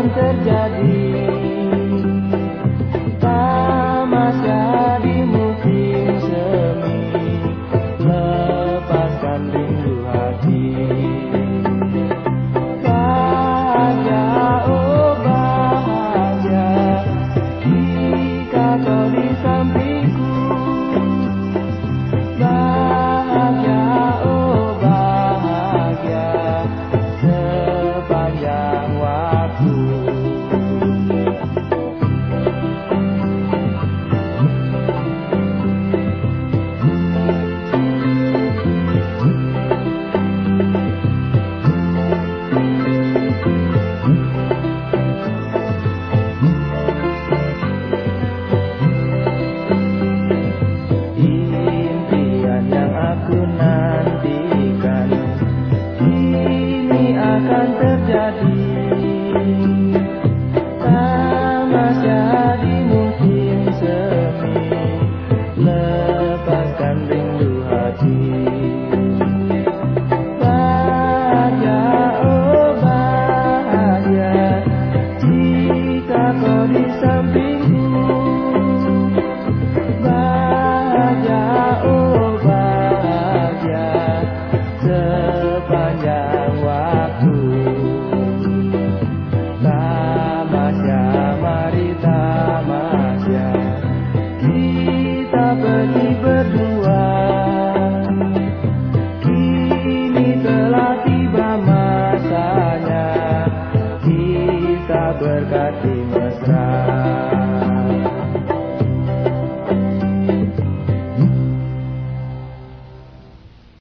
Akan terjadi. Tamasya di musim semi Lepaskan rindu hati. Bahagia, oh bahagia Jika kau di sampingku? Bahagia, oh bahagia Sepanjang waktu terjadi. Tamasya di musim semi. Lepaskan rindu oh Jika kau di berkati mesra